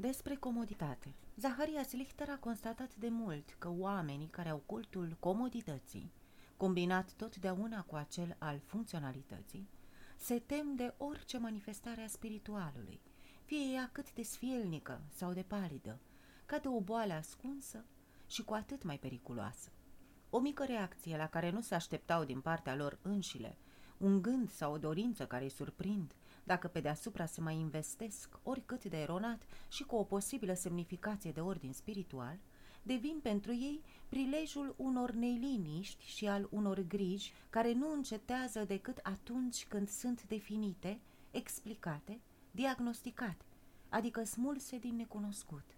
Despre comoditate. Zaharias Lichter a constatat de mult că oamenii care au cultul comodității, combinat totdeauna cu acel al funcționalității, se tem de orice manifestare a spiritualului, fie ea cât de sfielnică sau de palidă, ca de o boală ascunsă și cu atât mai periculoasă. O mică reacție la care nu se așteptau din partea lor înșile, un gând sau o dorință care îi surprind, dacă pe deasupra se mai investesc oricât de eronat și cu o posibilă semnificație de ordin spiritual, devin pentru ei prilejul unor neliniști și al unor griji care nu încetează decât atunci când sunt definite, explicate, diagnosticate, adică smulse din necunoscut.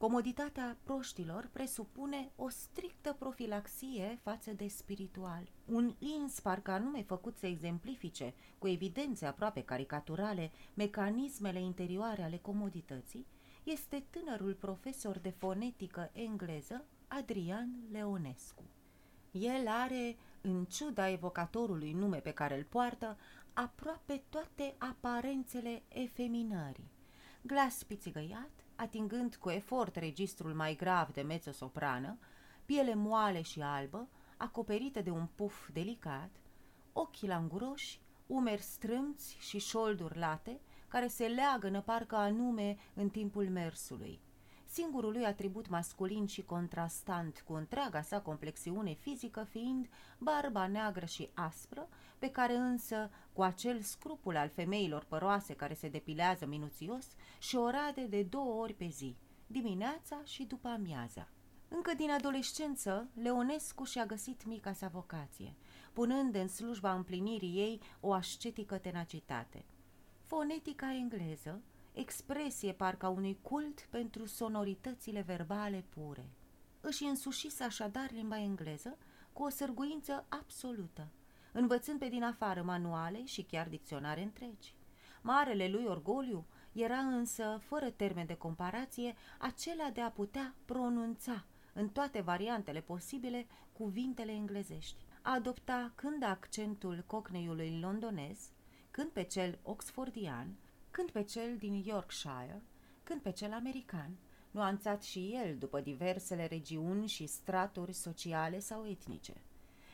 Comoditatea proștilor presupune o strictă profilaxie față de spiritual. Un ins parcă anume făcut să exemplifice, cu evidențe aproape caricaturale, mecanismele interioare ale comodității, este tânărul profesor de fonetică engleză Adrian Leonescu. El are, în ciuda evocatorului nume pe care îl poartă, aproape toate aparențele efeminării. Glas pițigăiat, atingând cu efort registrul mai grav de mezzo-soprană, piele moale și albă, acoperită de un puf delicat, ochii languroși, umeri strâmți și șolduri late, care se leagănă parcă anume în timpul mersului. Singurul lui atribut masculin și contrastant cu întreaga sa complexiune fizică fiind barba neagră și aspră, pe care însă, cu acel scrupul al femeilor păroase care se depilează minuțios, și o rade de două ori pe zi, dimineața și după amiaza. Încă din adolescență, Leonescu și-a găsit mica sa vocație, punând în slujba împlinirii ei o ascetică tenacitate. Fonetica engleză, expresie parcă unui cult pentru sonoritățile verbale pure. Își însușise așadar limba engleză cu o sârguință absolută, învățând pe din afară manuale și chiar dicționare întregi. Marele lui orgoliu era însă, fără termen de comparație, acela de a putea pronunța în toate variantele posibile cuvintele englezești. A adopta când accentul cockneyului londonez, când pe cel oxfordian, când pe cel din Yorkshire, când pe cel american, nuanțat și el după diversele regiuni și straturi sociale sau etnice.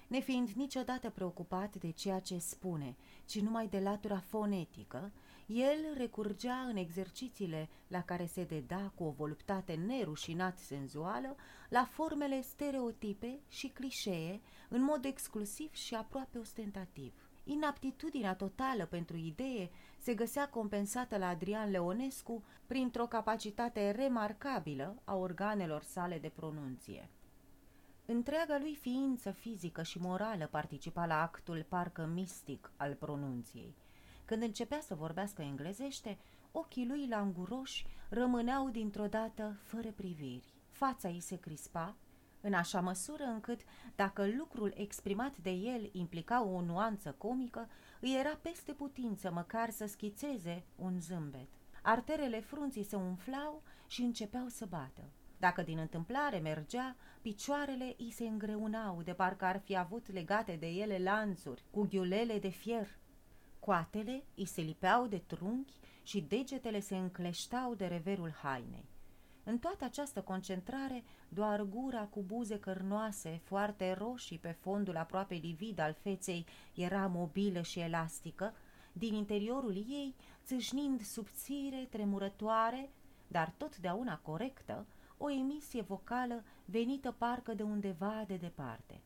Nefiind niciodată preocupat de ceea ce spune, ci numai de latura fonetică, el recurgea în exercițiile la care se deda cu o voluptate nerușinat senzuală la formele stereotipe și clișee, în mod exclusiv și aproape ostentativ. Inaptitudinea totală pentru idee se găsea compensată la Adrian Leonescu printr-o capacitate remarcabilă a organelor sale de pronunție. Întreaga lui ființă fizică și morală participa la actul parcă mistic al pronunției. Când începea să vorbească englezește, ochii lui languroși rămâneau dintr-o dată fără priviri. Fața ei se crispa, în așa măsură încât, dacă lucrul exprimat de el implica o nuanță comică, îi era peste putință măcar să schițeze un zâmbet. Arterele frunții se umflau și începeau să bată. Dacă din întâmplare mergea, picioarele îi se îngreunau, de parcă ar fi avut legate de ele lanțuri, cu ghiulele de fier. Coatele îi se lipeau de trunchi și degetele se încleștau de reverul hainei. În toată această concentrare, doar gura cu buze cărnoase, foarte roșii pe fondul aproape livid al feței, era mobilă și elastică, din interiorul ei, țâșnind subțire, tremurătoare, dar totdeauna corectă, o emisie vocală venită parcă de undeva de departe.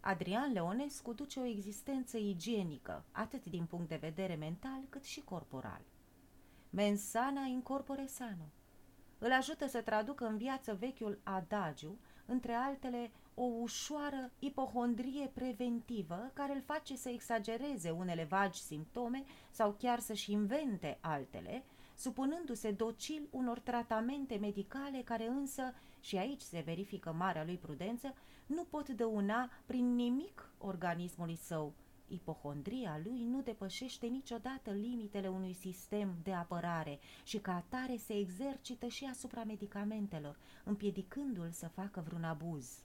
Adrian Leonescu duce o existență igienică, atât din punct de vedere mental cât și corporal. Mensana incorpore sano. Îl ajută să traducă în viață vechiul adagiu, între altele o ușoară ipohondrie preventivă care îl face să exagereze unele vagi simptome sau chiar să-și invente altele, supunându-se docil unor tratamente medicale care însă, și aici se verifică marea lui prudență, nu pot dăuna prin nimic organismului său. Ipohondria lui nu depășește niciodată limitele unui sistem de apărare și ca atare se exercită și asupra medicamentelor, împiedicându-l să facă vreun abuz.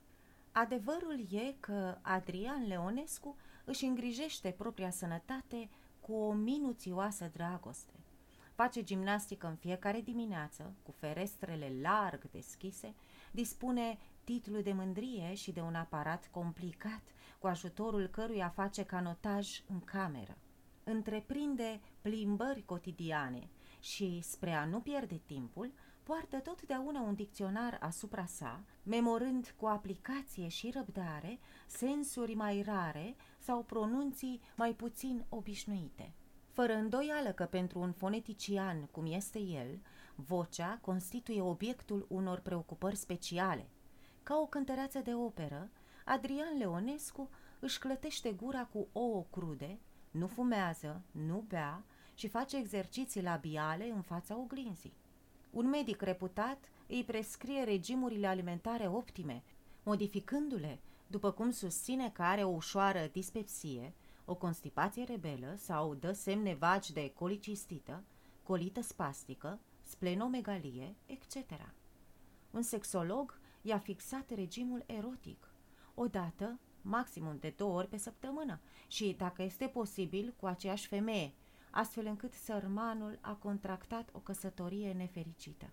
Adevărul e că Adrian Leonescu își îngrijește propria sănătate cu o minuțioasă dragoste face gimnastică în fiecare dimineață, cu ferestrele larg deschise, dispune titlu de mândrie și de un aparat complicat, cu ajutorul căruia face canotaj în cameră. Întreprinde plimbări cotidiane și, spre a nu pierde timpul, poartă totdeauna un dicționar asupra sa, memorând cu aplicație și răbdare sensuri mai rare sau pronunții mai puțin obișnuite. Fără îndoială că pentru un fonetician, cum este el, vocea constituie obiectul unor preocupări speciale. Ca o cântăreață de operă, Adrian Leonescu își clătește gura cu ouă crude, nu fumează, nu bea și face exerciții labiale în fața oglinzii. Un medic reputat îi prescrie regimurile alimentare optime, modificându-le, după cum susține că are o ușoară dispepsie, o constipație rebelă sau dă semne vagi de colicistită, colită spastică, splenomegalie, etc. Un sexolog i-a fixat regimul erotic, odată, maximum de două ori pe săptămână și, dacă este posibil, cu aceeași femeie, astfel încât sărmanul a contractat o căsătorie nefericită.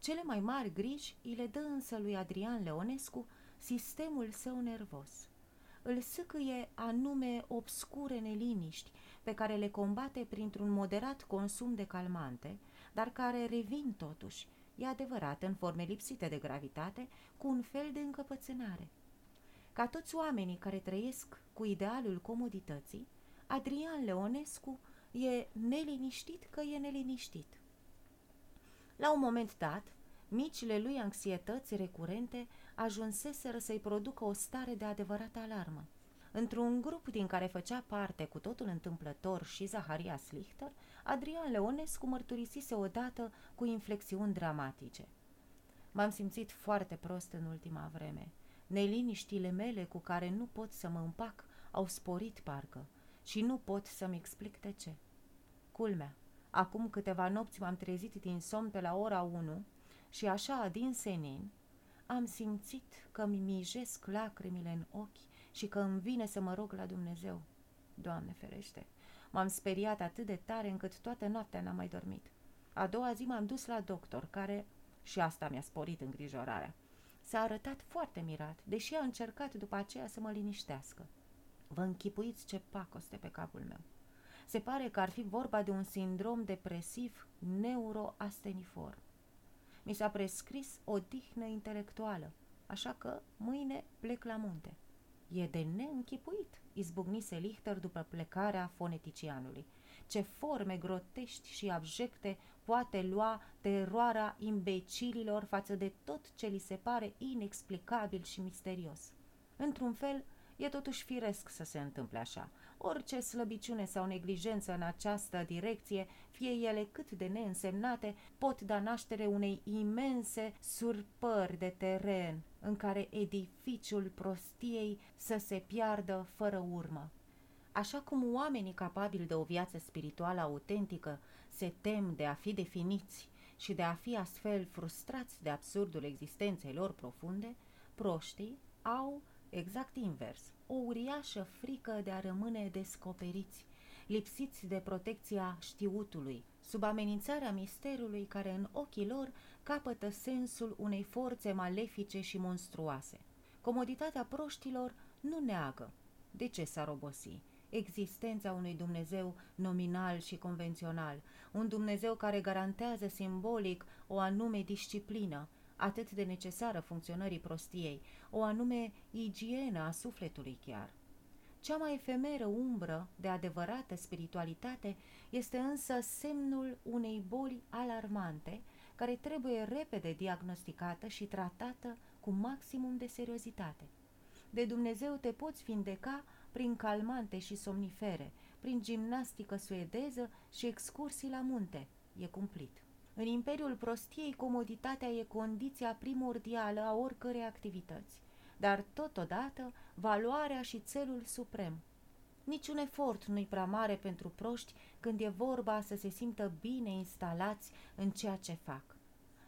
Cele mai mari griji îi le dă însă lui Adrian Leonescu sistemul său nervos. Îl sâcâie anume obscure neliniști pe care le combate printr-un moderat consum de calmante, dar care revin totuși, e adevărat, în forme lipsite de gravitate, cu un fel de încăpățânare. Ca toți oamenii care trăiesc cu idealul comodității, Adrian Leonescu e neliniștit că e neliniștit. La un moment dat, micile lui anxietăți recurente ajunseseră să-i producă o stare de adevărată alarmă. Într-un grup din care făcea parte cu totul întâmplător și Zaharia Slichter, Adrian Leonescu mărturisise odată cu inflexiuni dramatice. M-am simțit foarte prost în ultima vreme. Neliniștile mele cu care nu pot să mă împac au sporit parcă și nu pot să-mi explic de ce. Culmea, acum câteva nopți m-am trezit din somn pe la ora 1 și așa din senin am simțit că mi mijesc lacrimile în ochi și că îmi vine să mă rog la Dumnezeu. Doamne ferește! M-am speriat atât de tare încât toată noaptea n-am mai dormit. A doua zi m-am dus la doctor, care, și asta mi-a sporit îngrijorarea, s-a arătat foarte mirat, deși a încercat după aceea să mă liniștească. Vă închipuiți ce pacoste pe capul meu. Se pare că ar fi vorba de un sindrom depresiv neuroasteniform. Mi s-a prescris o dihnă intelectuală, așa că mâine plec la munte. E de neînchipuit, izbucnise Lichter după plecarea foneticianului. Ce forme grotești și abjecte poate lua teroarea imbecililor față de tot ce li se pare inexplicabil și misterios. Într-un fel, e totuși firesc să se întâmple așa. Orice slăbiciune sau neglijență în această direcție, fie ele cât de neînsemnate, pot da naștere unei imense surpări de teren în care edificiul prostiei să se piardă fără urmă. Așa cum oamenii capabili de o viață spirituală autentică se tem de a fi definiți și de a fi astfel frustrați de absurdul existenței lor profunde, proștii au exact invers, o uriașă frică de a rămâne descoperiți, lipsiți de protecția știutului, sub amenințarea misterului care în ochii lor capătă sensul unei forțe malefice și monstruoase. Comoditatea proștilor nu neagă. De ce s-ar obosi? Existența unui Dumnezeu nominal și convențional, un Dumnezeu care garantează simbolic o anume disciplină, atât de necesară funcționării prostiei, o anume igienă a sufletului chiar. Cea mai efemeră umbră de adevărată spiritualitate este însă semnul unei boli alarmante, care trebuie repede diagnosticată și tratată cu maximum de seriozitate. De Dumnezeu te poți vindeca prin calmante și somnifere, prin gimnastică suedeză și excursii la munte. E cumplit. În imperiul prostiei, comoditatea e condiția primordială a oricărei activități, dar totodată valoarea și țelul suprem. Niciun efort nu-i prea mare pentru proști când e vorba să se simtă bine instalați în ceea ce fac.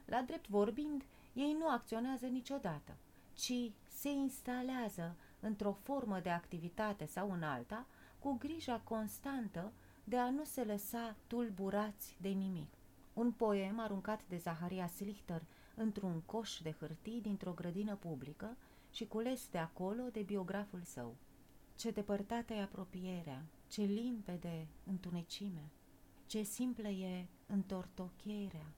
La drept vorbind, ei nu acționează niciodată, ci se instalează într-o formă de activitate sau în alta, cu grija constantă de a nu se lăsa tulburați de nimic. Un poem aruncat de Zaharia Slichter într-un coș de hârtii dintr-o grădină publică și cules de acolo de biograful său. Ce depărtată e apropierea, ce limpede întunecime, ce simplă e întortocherea,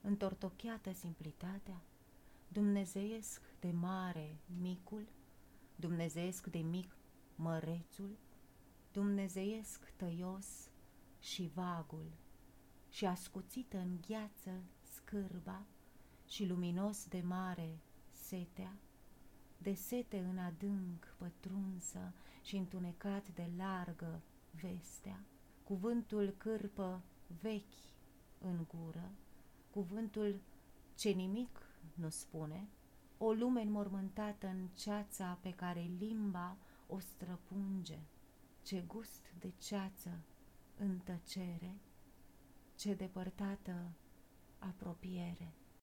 întortocheată simplitatea, dumnezeiesc de mare micul, dumnezeiesc de mic mărețul, dumnezeiesc tăios și vagul, și ascuțită în gheață scârba și luminos de mare setea, de sete în adânc pătrunsă și întunecat de largă vestea, cuvântul cârpă vechi în gură, cuvântul ce nimic nu spune, o lume înmormântată în ceața pe care limba o străpunge, ce gust de ceață în tăcere, ce depărtată apropiere.